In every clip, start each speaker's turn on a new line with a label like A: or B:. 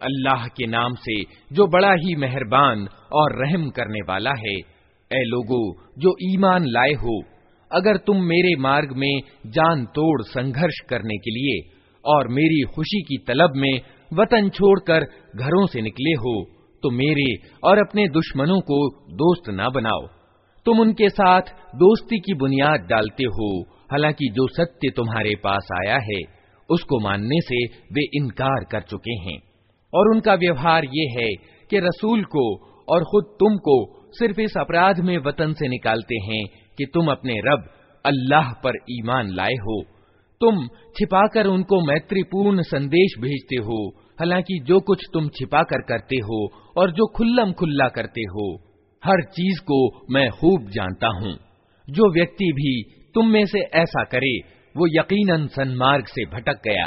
A: अल्लाह के नाम से जो बड़ा ही मेहरबान और रहम करने वाला है ए लोगो जो ईमान लाए हो अगर तुम मेरे मार्ग में जान तोड़ संघर्ष करने के लिए और मेरी खुशी की तलब में वतन छोड़कर घरों से निकले हो तो मेरे और अपने दुश्मनों को दोस्त ना बनाओ तुम उनके साथ दोस्ती की बुनियाद डालते हो। हालाँकि जो सत्य तुम्हारे पास आया है, उसको मानने से वे इनकार कर चुके हैं। और उनका व्यवहार ये है कि रसूल को और खुद तुमको सिर्फ़ इस अपराध में वतन से निकालते हैं कि तुम अपने रब अल्लाह पर ईमान लाए हो। तुम छिपाकर उनको मैत्रीपूर्ण संदेश भेजते हो। हालाँकि जो कुछ तुम छिपाकर करते हो और जो खुल्लम खुल्ला करते हो हर चीज को मैं खूब जानता हूँ जो व्यक्ति भी तुम में से ऐसा करे वो यकीनन सन्मार्ग से भटक गया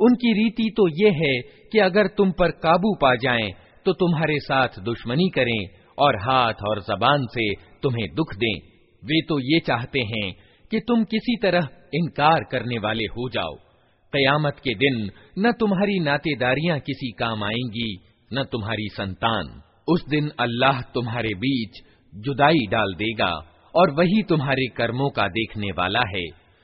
A: उनकी रीति तो ये है कि अगर तुम पर काबू पा जाएं, तो तुम्हारे साथ दुश्मनी करें और हाथ और जबान से तुम्हें दुख दें वे तो ये चाहते हैं कि तुम किसी तरह इनकार करने वाले हो जाओ कयामत के दिन न तुम्हारी नातेदारियां किसी काम आएंगी न तुम्हारी संतान उस दिन अल्लाह तुम्हारे बीच जुदाई डाल देगा और वही तुम्हारे कर्मों का देखने वाला है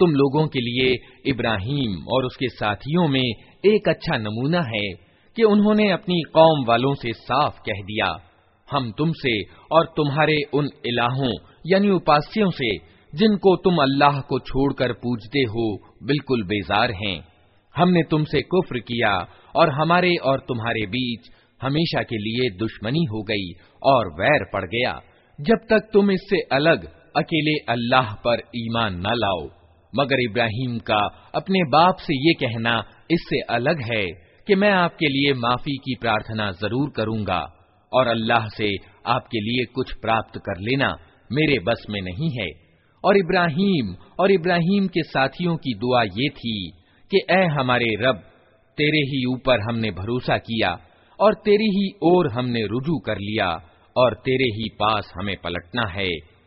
A: तुम लोगों के लिए इब्राहिम और उसके साथियों में एक अच्छा नमूना है कि उन्होंने अपनी कौम वालों से साफ कह दिया हम तुमसे और तुम्हारे उन इलाहों यानी उपास्यों से जिनको तुम अल्लाह को छोड़कर पूजते हो, बिल्कुल बेजार हैं। हमने तुमसे कुफ्र किया, और हमारे और तुम्हारे बीच हमेशा के लिए दुश्मनी हो गई और वैर पड़ गया। जब तक तुम इससे अलग अकेले अल्लाह पर ईमान न लाओ। मगर इब्राहिम का अपने बाप से ये कहना इससे अलग है कि मैं आपके लिए माफ़ी की प्रार्थना ज़रूर करूँगा, और अल्लाह से आपके लिए कुछ प्राप्त कर लेना मेरे बस में नहीं है। और इब्राहिम और इब्राहिम के साथियों की दुआ ये थी कि ए हमारे रब तेरे ही ऊपर हमने भरोसा किया और तेरी ही ओर हमने रुजू कर लिया और तेरे ही पास हमें पलटना है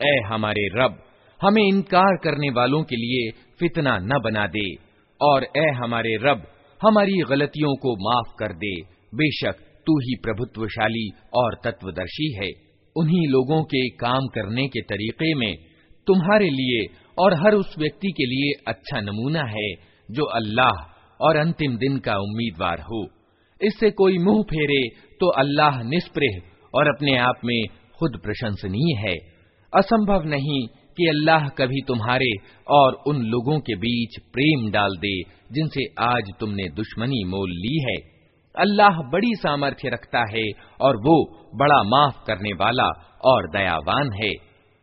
A: ए हमारे रब, हमें इनकार करने वालों के लिए फितना न बना दे, और ए हमारे रब, हमारी गलतियों को माफ़ कर दे। बेशक तू ही प्रभुत्वशाली और तत्वदर्शी है। उन्हीं लोगों के काम करने के तरीके में तुम्हारे लिए और हर उस व्यक्ति के लिए अच्छा नमूना है, जो अल्लाह और अंतिम दिन का उम्मीदवार हो। इससे कोई मुँह फेरे तो अल्लाह निष्प्रह और अपने आप में खुद प्रशंसनीय है। असंभव नहीं कि अल्लाह कभी तुम्हारे और उन लोगों के बीच प्रेम डाल दे जिनसे आज तुमने दुश्मनी मोल ली है अल्लाह बड़ी सामर्थ्य रखता है और वो बड़ा माफ करने वाला और दयावान है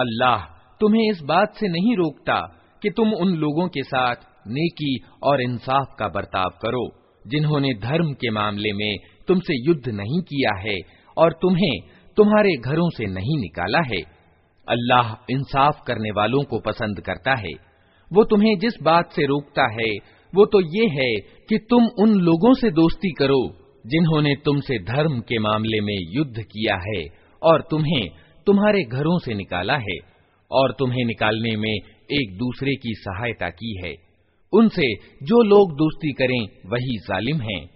A: अल्लाह, तुम्हें इस बात से नहीं रोकता कि तुम उन लोगों के साथ नेकी और इंसाफ का बर्ताव करो, जिन्होंने धर्म के मामले में तुमसे युद्ध नहीं किया है और तुम्हें तुम्हारे घरों से नहीं निकाला है। अल्लाह इंसाफ करने वालों को पसंद करता है। वो तुम्हें जिस बात से रोकता है, वो तो ये है कि तुम उन लोगों से दोस्ती करो, जिन्होंने तुमसे धर्म के मामले में युद्ध किया है और तुम्हें तुम्हारे घरों से निकाला है और तुम्हें निकालने में एक दूसरे की सहायता की है उनसे जो लोग दोस्ती करें वही जालिम हैं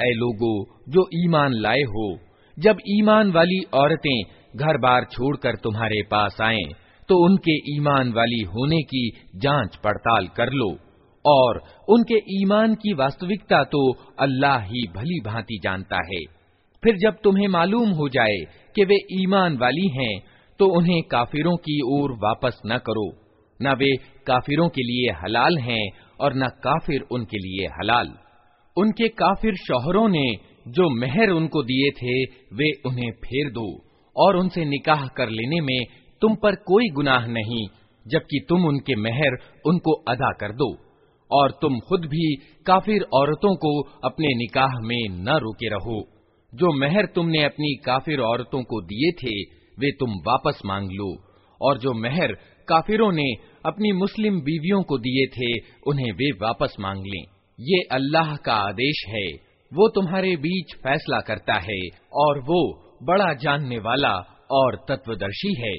A: ऐ लोगो जो ईमान लाए हो जब ईमान वाली औरतें घर बार छोड़कर तुम्हारे पास आएं, तो उनके ईमान वाली होने की जांच पड़ताल कर लो और उनके ईमान की वास्तविकता तो अल्लाह ही भली भांति जानता है फिर जब तुम्हें मालूम हो जाए कि वे ईमान वाली हैं तो उन्हें काफिरों की ओर वापस न करो। न वे काफिरों के लिए हलाल हैं और न काफिर उनके लिए हलाल। उनके काफिर शौहरों ने जो मेहर उनको दिए थे, वे उन्हें फेर दो और उनसे निकाह कर लेने में तुम पर कोई गुनाह नहीं, जबकि तुम उनके मेहर उनको अदा कर दो और तुम खुद भी काफिर औरतों को अपने निकाह में न रोके रहो। जो मेहर तुमने अपनी काफिर औरतों को दिए थे वे तुम वापस मांग लो और जो मेहर काफिरों ने अपनी मुस्लिम बीवियों को दिए थे उन्हें वे वापस मांग लें ये अल्लाह का आदेश है वो तुम्हारे बीच फैसला करता है और वो बड़ा जानने वाला और तत्वदर्शी है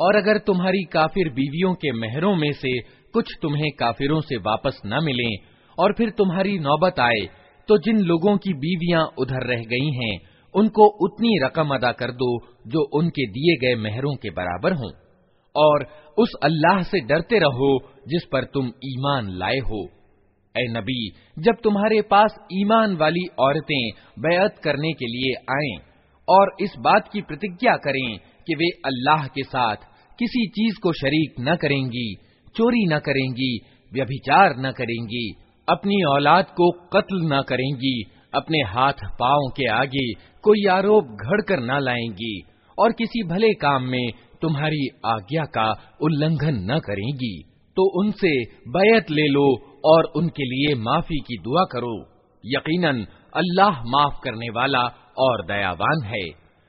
A: और अगर तुम्हारी काफिर बीवियों के मेहरों में से कुछ तुम्हें काफिरों से वापस न मिले और फिर तुम्हारी नौबत आए तो जिन लोगों की बीवियाँ उधर रह गई हैं, उनको उतनी रकम अदा कर दो जो उनके दिए गए मेहरों के बराबर हों। और उस अल्लाह से डरते रहो जिस पर तुम ईमान लाए हो। ए नबी, जब तुम्हारे पास ईमान वाली औरतें बेअत करने के लिए आए और इस बात की प्रतिज्ञा करें कि वे अल्लाह के साथ किसी चीज़ को शरीक न करेंगी, चोरी न करेंगी, व्यभिचार न करेंगी, अपनी औलाद को कत्ल न करेंगी, अपने हाथ पाओ के आगे कोई आरोप घड़ कर न लाएँगी, और किसी भले काम में तुम्हारी आज्ञा का उल्लंघन न करेंगी तो उनसे बैत ले लो और उनके लिए माफ़ी की दुआ करो। यकीनन, अल्लाह माफ़ करने वाला और दयावान है।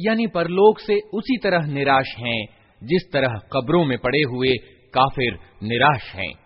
A: यानी परलोक से उसी तरह निराश हैं, जिस तरह कब्रों में पड़े हुए काफिर निराश हैं।